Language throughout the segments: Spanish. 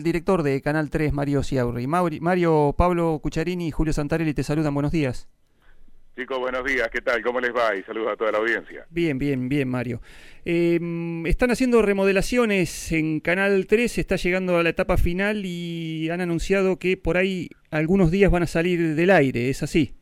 director de Canal 3, Mario Ciaurri. Mario, Pablo Cucharini y Julio Santarelli te saludan. Buenos días. Chicos, buenos días. ¿Qué tal? ¿Cómo les va? Y saludos a toda la audiencia. Bien, bien, bien, Mario. Em, están haciendo remodelaciones en Canal 3, está llegando a la etapa final y han anunciado que por ahí algunos días van a salir del aire. ¿Es así?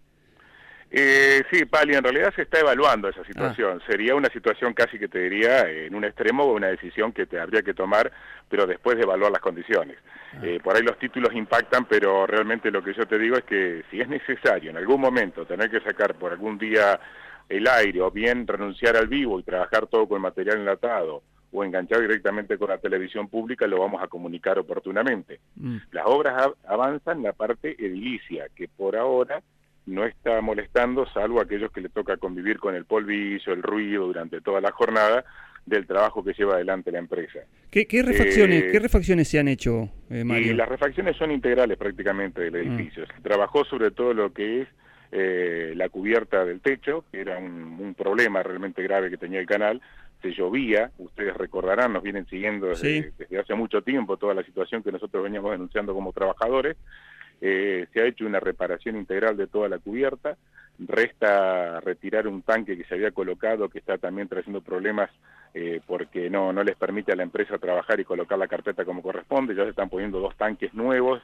Eh, sí, Pali, en realidad se está evaluando esa situación. Ah. Sería una situación casi que te diría en un extremo o una decisión que te habría que tomar, pero después de evaluar las condiciones. Ah. Eh, por ahí los títulos impactan, pero realmente lo que yo te digo es que si es necesario en algún momento tener que sacar por algún día el aire o bien renunciar al vivo y trabajar todo con material enlatado o enganchar directamente con la televisión pública, lo vamos a comunicar oportunamente. Mm. Las obras avanzan en la parte edilicia, que por ahora no está molestando, salvo aquellos que le toca convivir con el polvillo, el ruido durante toda la jornada del trabajo que lleva adelante la empresa. ¿Qué, refacciones, ¿qué refacciones se han hecho, eh, Mario? Y las refacciones son integrales prácticamente del ah. edificio. Se trabajó sobre todo lo que es eh, la cubierta del techo, que era un, problema realmente grave que tenía el canal. Se llovía, ustedes recordarán, nos vienen siguiendo desde hace mucho tiempo toda la situación que nosotros veníamos denunciando como trabajadores. Eh, se ha hecho una reparación integral de toda la cubierta, resta retirar un tanque que se había colocado que está también trayendo problemas eh, porque no, no les permite a la empresa trabajar y colocar la carpeta como corresponde, ya se están poniendo dos tanques nuevos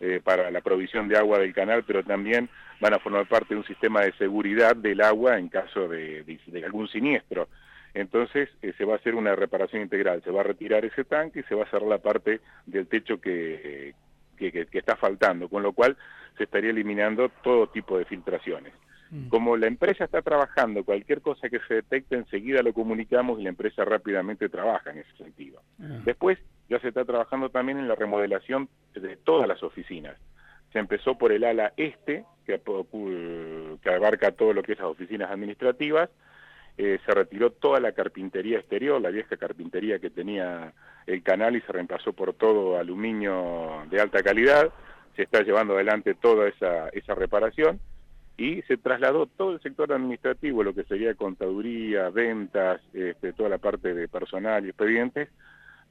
eh, para la provisión de agua del canal, pero también van a formar parte de un sistema de seguridad del agua en caso de, algún siniestro. Entonces se va a hacer una reparación integral, se va a retirar ese tanque y se va a cerrar la parte del techo que, que, está faltando, con lo cual se estaría eliminando todo tipo de filtraciones. Mm. Como la empresa está trabajando, cualquier cosa que se detecte enseguida lo comunicamos y la empresa rápidamente trabaja en ese sentido. Ah. Después ya se está trabajando también en la remodelación de todas las oficinas. Se empezó por el ala este, que, que abarca todo lo que es las oficinas administrativas, eh, se retiró toda la carpintería exterior, la vieja carpintería que tenía el canal y se reemplazó por todo aluminio de alta calidad, se está llevando adelante toda esa, esa reparación y se trasladó todo el sector administrativo, lo que sería contaduría, ventas, este, toda la parte de personal y expedientes,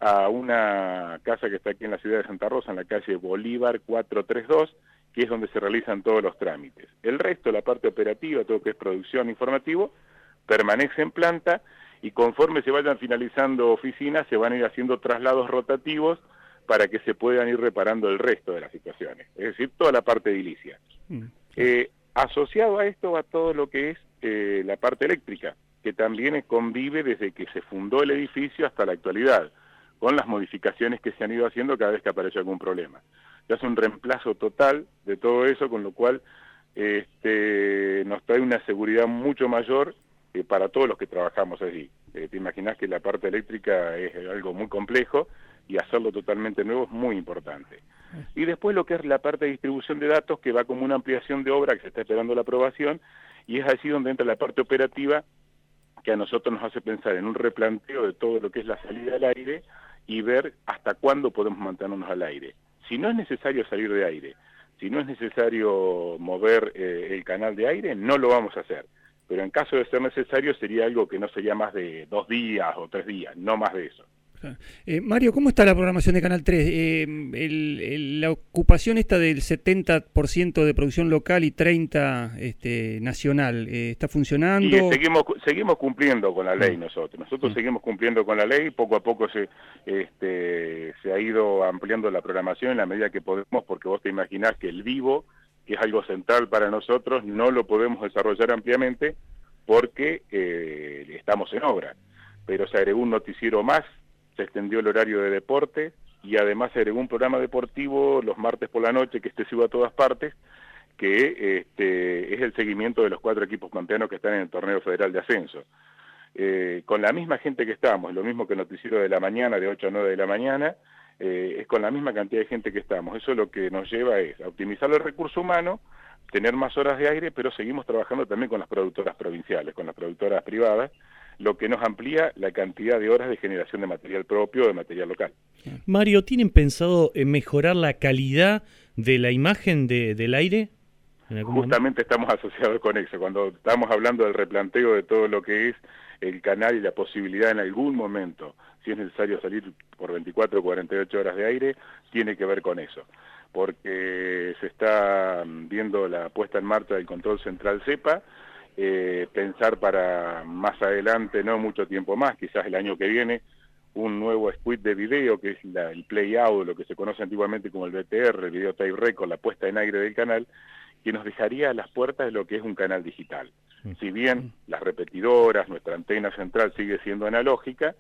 a una casa que está aquí en la ciudad de Santa Rosa, en la calle Bolívar 432, que es donde se realizan todos los trámites. El resto, la parte operativa, todo lo que es producción informativo, permanece en planta y conforme se vayan finalizando oficinas se van a ir haciendo traslados rotativos para que se puedan ir reparando el resto de las situaciones, es decir, toda la parte edilicia. Mm. Eh, asociado a esto va todo lo que es eh, la parte eléctrica, que también convive desde que se fundó el edificio hasta la actualidad, con las modificaciones que se han ido haciendo cada vez que aparece algún problema. Ya es un reemplazo total de todo eso, con lo cual este, nos trae una seguridad mucho mayor eh, para todos los que trabajamos allí. Eh, te imaginas que la parte eléctrica es algo muy complejo y hacerlo totalmente nuevo es muy importante. Y después lo que es la parte de distribución de datos, que va como una ampliación de obra que se está esperando la aprobación, y es así donde entra la parte operativa que a nosotros nos hace pensar en un replanteo de todo lo que es la salida al aire y ver hasta cuándo podemos mantenernos al aire. Si no es necesario salir de aire, si no es necesario mover eh, el canal de aire, no lo vamos a hacer pero en caso de ser necesario sería algo que no sería más de dos días o tres días, no más de eso. Eh, Mario, ¿cómo está la programación de Canal 3? Eh, la ocupación esta del 70% de producción local y 30% este, nacional, eh, ¿está funcionando? Y seguimos, seguimos cumpliendo con la ley nosotros. Nosotros seguimos cumpliendo con la ley, poco a poco se, este, se ha ido ampliando la programación en la medida que podemos, porque vos te imaginás que el vivo que es algo central para nosotros, no lo podemos desarrollar ampliamente porque eh, estamos en obra. Pero se agregó un noticiero más, se extendió el horario de deporte y además se agregó un programa deportivo los martes por la noche que este sube a todas partes, que este, es el seguimiento de los cuatro equipos campeanos que están en el torneo federal de ascenso. Eh, con la misma gente que estamos, lo mismo que el noticiero de la mañana, de 8 a 9 de la mañana, eh, es con la misma cantidad de gente que estamos. Eso lo que nos lleva es a optimizar el recurso humano, tener más horas de aire, pero seguimos trabajando también con las productoras provinciales, con las productoras privadas, lo que nos amplía la cantidad de horas de generación de material propio, de material local. Mario, ¿tienen pensado en mejorar la calidad de la imagen del aire? Justamente estamos asociados con eso. Cuando estamos hablando del replanteo de todo lo que es el canal y la posibilidad en algún momento, si es necesario salir por 24 o 48 horas de aire, tiene que ver con eso, porque se está viendo la puesta en marcha del control central CEPA, eh, pensar para más adelante, no mucho tiempo más, quizás el año que viene, un nuevo squid de video, que es el play out, lo que se conoce antiguamente como el BTR, el video tape record, la puesta en aire del canal, que nos dejaría a las puertas de lo que es un canal digital. Mm. Si bien las repetidoras, nuestra antena central sigue siendo analógica,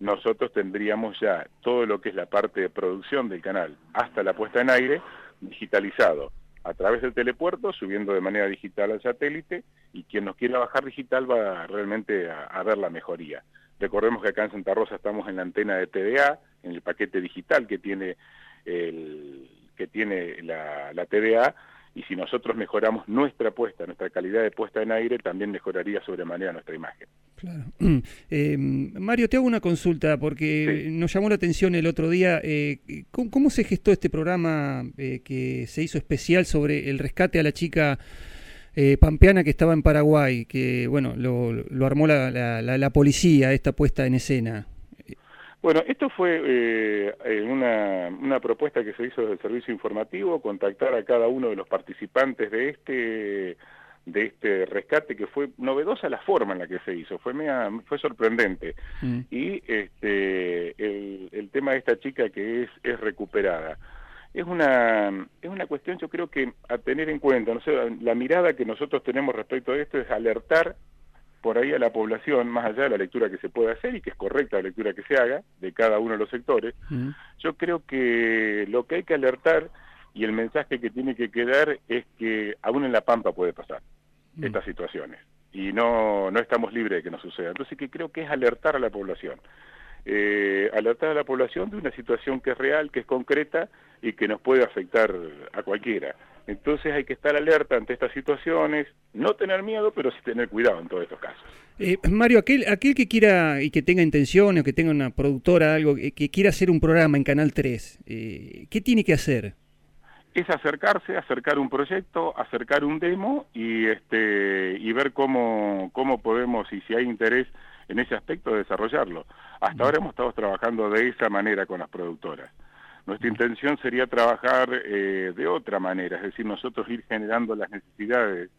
nosotros tendríamos ya todo lo que es la parte de producción del canal hasta la puesta en aire digitalizado a través del telepuerto, subiendo de manera digital al satélite, y quien nos quiera bajar digital va realmente a, ver la mejoría. Recordemos que acá en Santa Rosa estamos en la antena de TDA, en el paquete digital que tiene, el, que tiene la, la TDA, y si nosotros mejoramos nuestra puesta, nuestra calidad de puesta en aire, también mejoraría sobremanera nuestra imagen. Claro. Eh, Mario, te hago una consulta porque nos llamó la atención el otro día. Eh, ¿cómo, se gestó este programa eh, que se hizo especial sobre el rescate a la chica pampeana que estaba en Paraguay? Que, bueno, lo, armó la, la policía, esta puesta en escena. Bueno, esto fue eh, una, una, propuesta que se hizo desde el servicio informativo, contactar a cada uno de los participantes de este de este rescate que fue novedosa la forma en la que se hizo, fue fue sorprendente. Mm. Y este el, el, tema de esta chica que es, es recuperada. Es una, es una cuestión yo creo que a tener en cuenta, no sé, la mirada que nosotros tenemos respecto a esto es alertar por ahí a la población, más allá de la lectura que se puede hacer y que es correcta la lectura que se haga de cada uno de los sectores, yo creo que lo que hay que alertar y el mensaje que tiene que quedar es que aún en La Pampa puede pasar estas situaciones y no, no estamos libres de que nos suceda. Entonces que creo que es alertar a la población. Eh, alertar a la población de una situación que es real, que es concreta y que nos puede afectar a cualquiera. Entonces hay que estar alerta ante estas situaciones, no tener miedo, pero sí tener cuidado en todos estos casos. Eh, Mario, aquel, aquel que quiera y que tenga intenciones, o que tenga una productora, algo, que, quiera hacer un programa en Canal 3, eh, ¿qué tiene que hacer? Es acercarse, acercar un proyecto, acercar un demo y, este, y ver cómo, cómo podemos y si hay interés en ese aspecto desarrollarlo. Hasta ahora hemos estado trabajando de esa manera con las productoras. Nuestra intención sería trabajar eh, de otra manera, es decir, nosotros ir generando las necesidades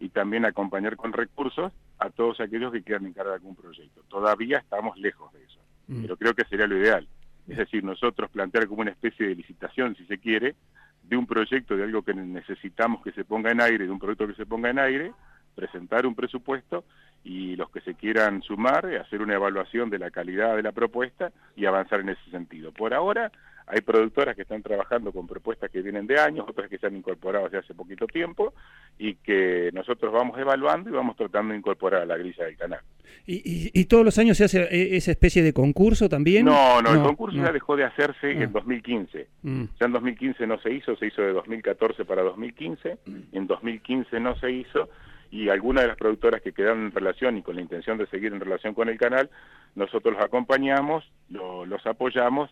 y también acompañar con recursos a todos aquellos que quieran encargar algún proyecto. Todavía estamos lejos de eso, mm. pero creo que sería lo ideal. Es decir, nosotros plantear como una especie de licitación, si se quiere, de un proyecto, de algo que necesitamos que se ponga en aire, de un proyecto que se ponga en aire, presentar un presupuesto y los que se quieran sumar, hacer una evaluación de la calidad de la propuesta y avanzar en ese sentido. Por ahora hay productoras que están trabajando con propuestas que vienen de años, otras que se han incorporado hace hace poquito tiempo y que nosotros vamos evaluando y vamos tratando de incorporar a la grilla del canal. ¿Y, y, todos los años se hace e, esa especie de concurso también? No, no, el concurso ya dejó de hacerse en 2015. Ah. Mm. Ya en 2015 no se hizo, se hizo de 2014 para 2015, en 2015 no se hizo y algunas de las productoras que quedaron en relación y con la intención de seguir en relación con el canal, nosotros los acompañamos, los apoyamos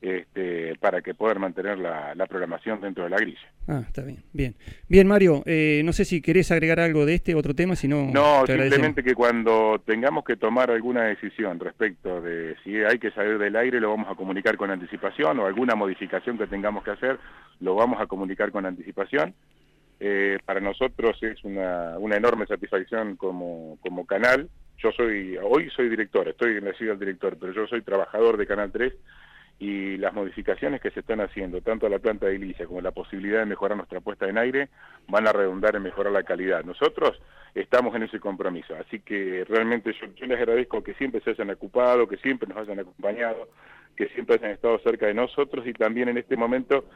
este, para que puedan mantener la, programación dentro de la grilla. Ah, está bien, bien. Bien, Mario, eh, no sé si querés agregar algo de este otro tema, si no... No, simplemente que cuando tengamos que tomar alguna decisión respecto de si hay que salir del aire, lo vamos a comunicar con anticipación o alguna modificación que tengamos que hacer, lo vamos a comunicar con anticipación eh, para nosotros es una, enorme satisfacción como, canal. Yo soy, hoy soy director, estoy en la ciudad del director, pero yo soy trabajador de Canal 3 y las modificaciones que se están haciendo, tanto a la planta de Ilicia como la posibilidad de mejorar nuestra puesta en aire, van a redundar en mejorar la calidad. Nosotros estamos en ese compromiso, así que realmente yo les agradezco que siempre se hayan ocupado, que siempre nos hayan acompañado, que siempre hayan estado cerca de nosotros y también en este momento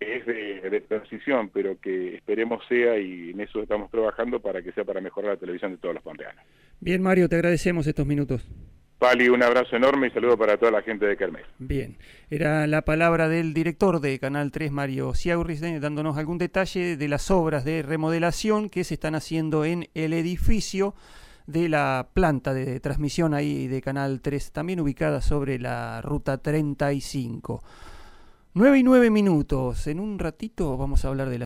es de, transición, pero que esperemos sea y en eso estamos trabajando para que sea para mejorar la televisión de todos los pampeanos. Bien, Mario, te agradecemos estos minutos. Pali, un abrazo enorme y saludo para toda la gente de Kermés. Bien, era la palabra del director de Canal 3, Mario Ciaurris, dándonos algún detalle de las obras de remodelación que se están haciendo en el edificio de la planta de transmisión ahí de Canal 3, también ubicada sobre la ruta 35. 9 y 9 minutos. En un ratito vamos a hablar de la